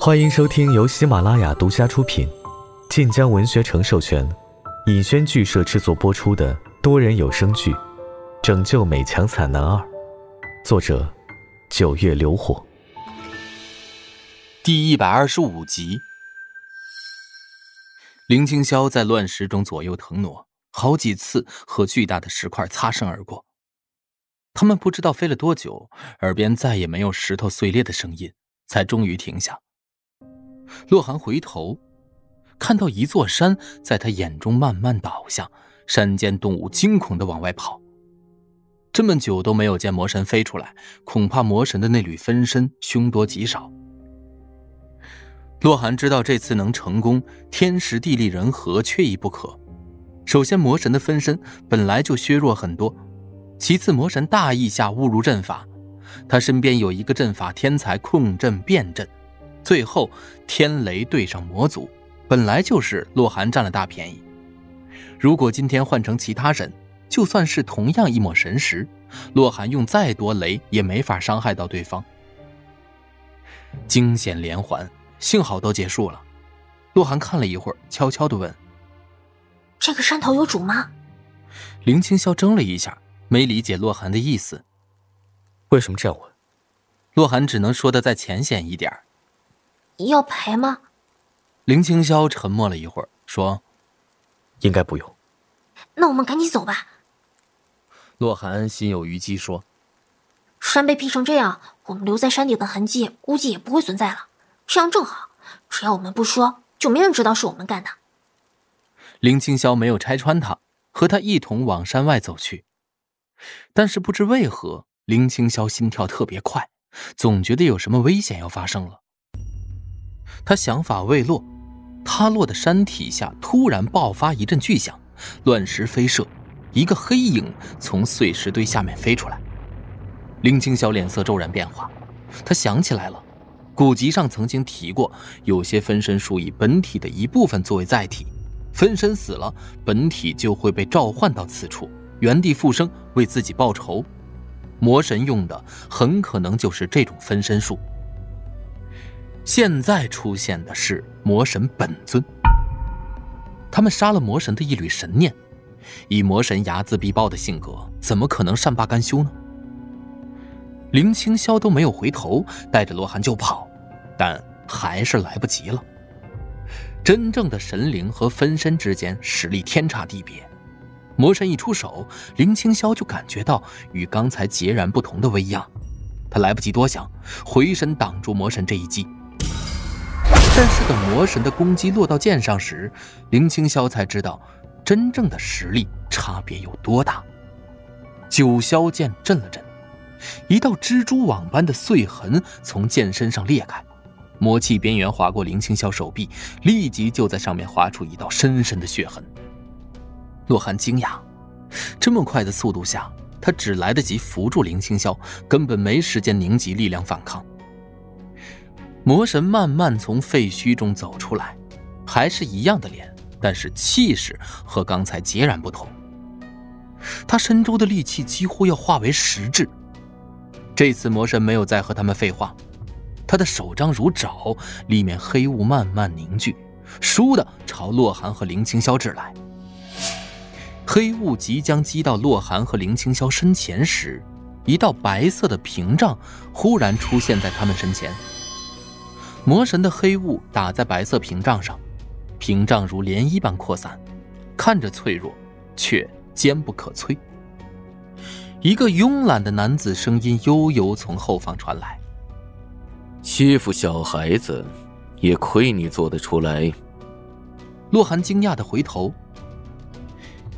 欢迎收听由喜马拉雅独家出品、晋江文学城授权、尹轩剧社制作播出的多人有声剧《拯救美强惨男二》，作者：九月流火，第一百二十五集。林青霄在乱石中左右腾挪，好几次和巨大的石块擦身而过。他们不知道飞了多久，耳边再也没有石头碎裂的声音，才终于停下。洛寒回头，看到一座山在他眼中慢慢倒下，山间动物惊恐的往外跑。这么久都没有见魔神飞出来，恐怕魔神的那缕分身凶多吉少。洛寒知道这次能成功，天时地利人和缺一不可。首先，魔神的分身本来就削弱很多；其次，魔神大意下误入阵法，他身边有一个阵法天才控阵变阵；最后，天雷对上魔族，本来就是洛寒占了大便宜。如果今天换成其他人，就算是同样一抹神石，洛寒用再多雷也没法伤害到对方。惊险连环。幸好都结束了，洛寒看了一会儿，悄悄的问：“这个山头有主吗？”林青霄怔了一下，没理解洛寒的意思。为什么这样问？洛寒只能说的再浅显一点：“要赔吗？”林青霄沉默了一会儿，说：“应该不用。”那我们赶紧走吧。洛寒心有余悸说：“山被劈成这样，我们留在山顶的痕迹估计也不会存在了。”这样正好，只要我们不说，就没人知道是我们干的。林青霄没有拆穿他，和他一同往山外走去。但是不知为何，林青霄心跳特别快，总觉得有什么危险要发生了。他想法未落，塌落的山体下突然爆发一阵巨响，乱石飞射，一个黑影从碎石堆下面飞出来。林青霄脸色骤然变化，他想起来了。古籍上曾经提过，有些分身术以本体的一部分作为载体，分身死了，本体就会被召唤到此处，原地复生，为自己报仇。魔神用的很可能就是这种分身术。现在出现的是魔神本尊，他们杀了魔神的一缕神念，以魔神睚眦必报的性格，怎么可能善罢甘休呢？林青霄都没有回头，带着罗汉就跑。但还是来不及了。真正的神灵和分身之间实力天差地别，魔神一出手，林青霄就感觉到与刚才截然不同的威压。他来不及多想，回身挡住魔神这一击。但是等魔神的攻击落到剑上时，林青霄才知道真正的实力差别有多大。九霄剑震了震，一道蜘蛛网般的碎痕从剑身上裂开。魔气边缘划过林青霄手臂，立即就在上面划出一道深深的血痕。洛寒惊讶，这么快的速度下，他只来得及扶住林青霄，根本没时间凝集力量反抗。魔神慢慢从废墟中走出来，还是一样的脸，但是气势和刚才截然不同。他身周的力气几乎要化为实质。这次魔神没有再和他们废话。他的手张如爪，里面黑雾慢慢凝聚，倏地朝洛寒和林青霄掷来。黑雾即将击到洛寒和林青霄身前时，一道白色的屏障忽然出现在他们身前。魔神的黑雾打在白色屏障上，屏障如涟漪般扩散，看着脆弱，却坚不可摧。一个慵懒的男子声音悠悠从后方传来。欺负小孩子，也亏你做得出来。洛寒惊讶的回头，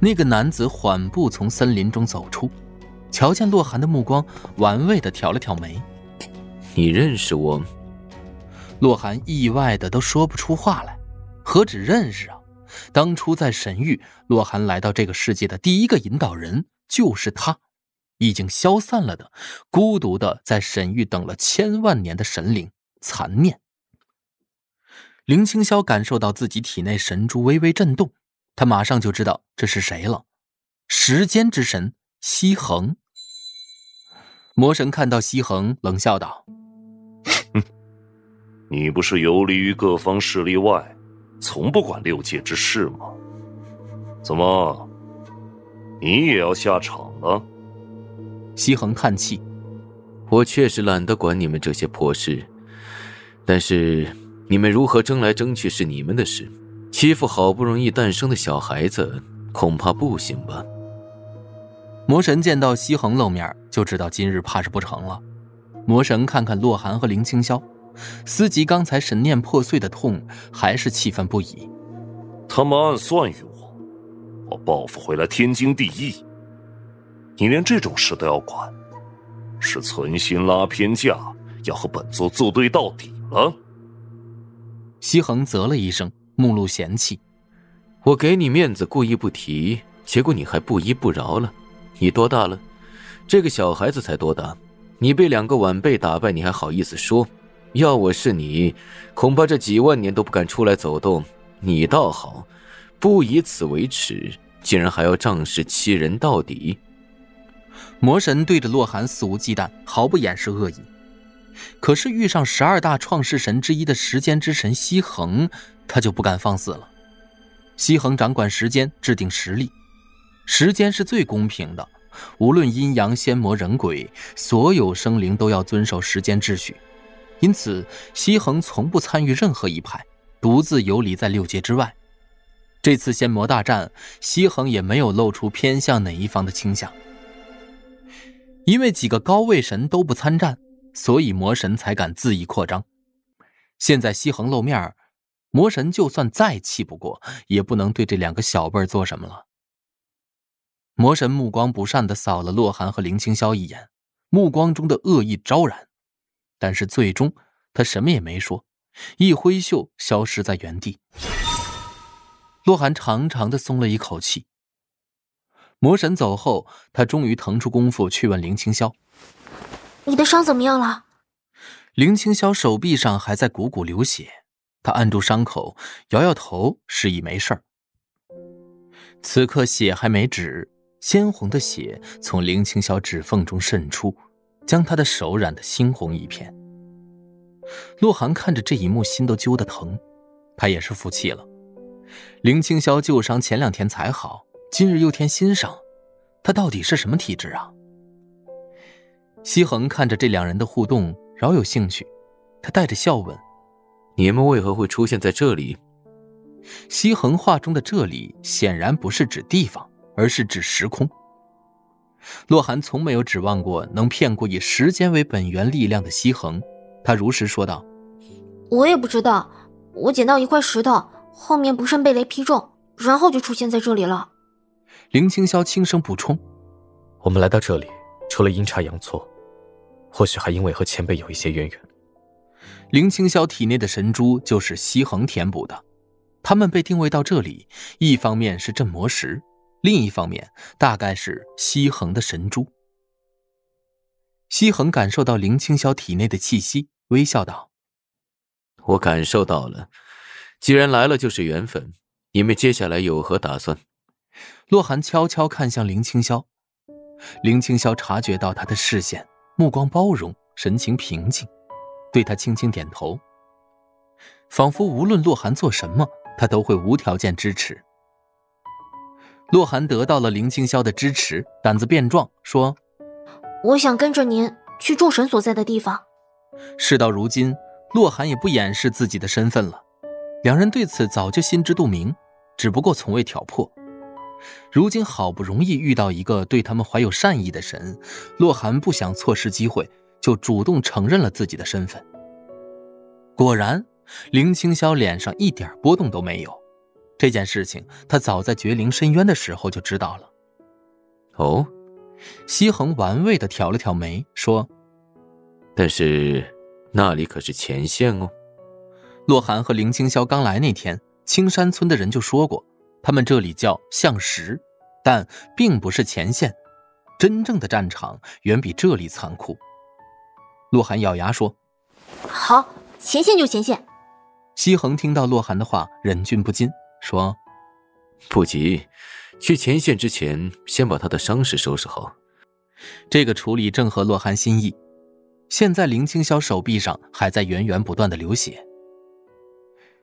那个男子缓步从森林中走出，瞧见洛寒的目光，玩味的挑了挑眉：“你认识我？”洛寒意外的都说不出话来，何止认识啊！当初在神域，洛寒来到这个世界的第一个引导人就是他。已经消散了的，孤独的在神域等了千万年的神灵残念。林青霄感受到自己体内神珠微微震动，他马上就知道这是谁了。时间之神西恒。魔神看到西恒，冷笑道：“你不是游离于各方势力外，从不管六界之事吗？怎么，你也要下场了？西恒叹气：“我确实懒得管你们这些破事，但是你们如何争来争去是你们的事，欺负好不容易诞生的小孩子，恐怕不行吧？”魔神见到西恒露面，就知道今日怕是不成了。魔神看看洛寒和林清霄，思及刚才神念破碎的痛，还是气愤不已。他们暗算于我，我报复回来天经地义。你连这种事都要管，是存心拉偏架，要和本座作对到底了。西恒啧了一声，目露嫌弃：“我给你面子，故意不提，结果你还不依不饶了。你多大了？这个小孩子才多大？你被两个晚辈打败，你还好意思说？要我是你，恐怕这几万年都不敢出来走动。你倒好，不以此为耻，竟然还要仗势欺人到底。”魔神对着洛寒肆无忌惮，毫不掩饰恶意。可是遇上十二大创世神之一的时间之神西恒，他就不敢放肆了。西恒掌管时间，制定时力，时间是最公平的，无论阴阳、仙魔、人鬼，所有生灵都要遵守时间秩序。因此，西恒从不参与任何一派，独自游离在六界之外。这次仙魔大战，西恒也没有露出偏向哪一方的倾向。因为几个高位神都不参战，所以魔神才敢恣意扩张。现在西恒露面，魔神就算再气不过，也不能对这两个小辈做什么了。魔神目光不善的扫了洛寒和林清霄一眼，目光中的恶意昭然。但是最终他什么也没说，一挥袖消失在原地。洛寒长长的松了一口气。魔神走后，他终于腾出功夫去问林清霄：“你的伤怎么样了？”林清霄手臂上还在汩汩流血，他按住伤口，摇摇头，示意没事儿。此刻血还没止，鲜红的血从林清霄指缝中渗出，将他的手染得猩红一片。洛寒看着这一幕，心都揪得疼，他也是服气了。林清霄旧伤前两天才好。今日又添新伤，他到底是什么体质啊？西恒看着这两人的互动，饶有兴趣。他带着笑问：“你们为何会出现在这里？”西恒话中的“这里”显然不是指地方，而是指时空。洛寒从没有指望过能骗过以时间为本源力量的西恒，他如实说道：“我也不知道，我捡到一块石头，后面不慎被雷劈中，然后就出现在这里了。”林清霄轻声补充：“我们来到这里，除了阴差阳错，或许还因为和前辈有一些渊源。”林清霄体内的神珠就是西恒填补的，他们被定位到这里，一方面是镇魔石，另一方面大概是西恒的神珠。西恒感受到林清霄体内的气息，微笑道：“我感受到了，既然来了，就是缘分。你们接下来有何打算？”洛寒悄悄看向林清霄，林清霄察觉到他的视线，目光包容，神情平静，对他轻轻点头，仿佛无论洛寒做什么，他都会无条件支持。洛寒得到了林清霄的支持，胆子变壮，说：“我想跟着您去众神所在的地方。”事到如今，洛寒也不掩饰自己的身份了，两人对此早就心知肚明，只不过从未挑破。如今好不容易遇到一个对他们怀有善意的神，洛寒不想错失机会，就主动承认了自己的身份。果然，林清霄脸上一点波动都没有。这件事情他早在绝灵深渊的时候就知道了。哦，西恒玩味的挑了挑眉，说：“但是那里可是前线哦。”洛寒和林清霄刚来那天，青山村的人就说过。他们这里叫向石，但并不是前线，真正的战场远比这里残酷。洛寒咬牙说：“好，前线就前线。”西恒听到洛寒的话，忍俊不禁，说：“不急，去前线之前，先把他的伤势收拾好。”这个处理正合洛寒心意。现在林青霄手臂上还在源源不断的流血。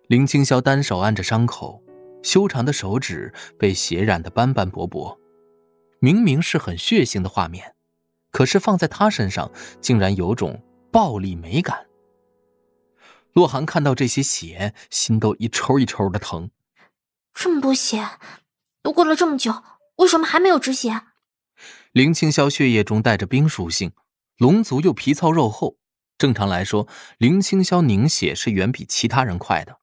林青霄单手按着伤口，修长的手指被血染得斑斑驳驳。明明是很血腥的画面，可是放在他身上，竟然有种暴力美感。洛寒看到这些血，心都一抽一抽的疼。这么多血，都过了这么久，为什么还没有止血？林青霄血液中带着冰属性，龙族又皮糙肉厚，正常来说，林青霄凝血是远比其他人快的。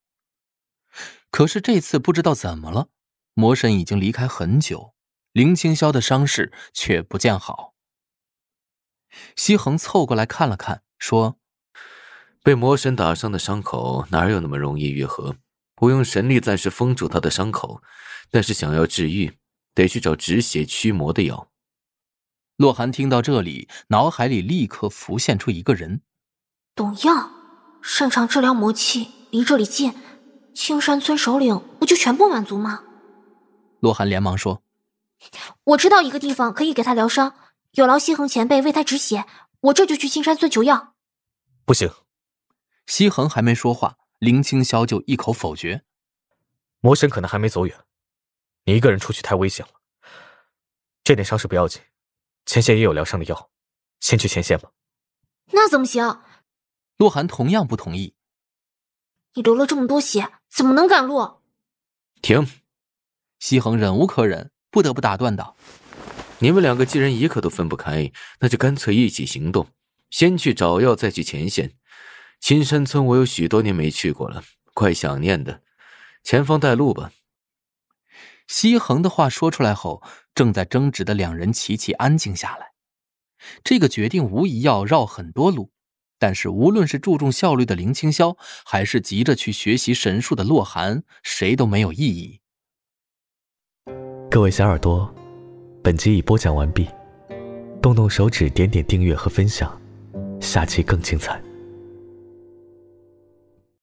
可是这次不知道怎么了，魔神已经离开很久。林青霄的伤势却不见好。西恒凑过来看了看，说：“被魔神打伤的伤口哪有那么容易愈合？我用神力暂时封住他的伤口，但是想要治愈，得去找止血驱魔的药。”洛寒听到这里，脑海里立刻浮现出一个人：董耀，擅长治疗魔气，离这里近，青山村首领不就全部满足吗？洛寒连忙说。我知道一个地方可以给他疗伤，有劳西恒前辈为他止血，我这就去青山村求药。不行，西恒还没说话，林青霄就一口否决。魔神可能还没走远，你一个人出去太危险了。这点伤势不要紧，前线也有疗伤的药，先去前线吧。那怎么行？洛寒同样不同意。你流了这么多血，怎么能赶路？停！西恒忍无可忍。不得不打断道：“你们两个既然一刻都分不开，那就干脆一起行动，先去找药，再去前线。青山村我有许多年没去过了，怪想念的。前方带路吧。”西恒的话说出来后，正在争执的两人齐齐安静下来。这个决定无疑要绕很多路，但是无论是注重效率的林青霄，还是急着去学习神术的洛寒，谁都没有异议。各位小耳朵，本集已播讲完毕，动动手指点点订阅和分享，下期更精彩。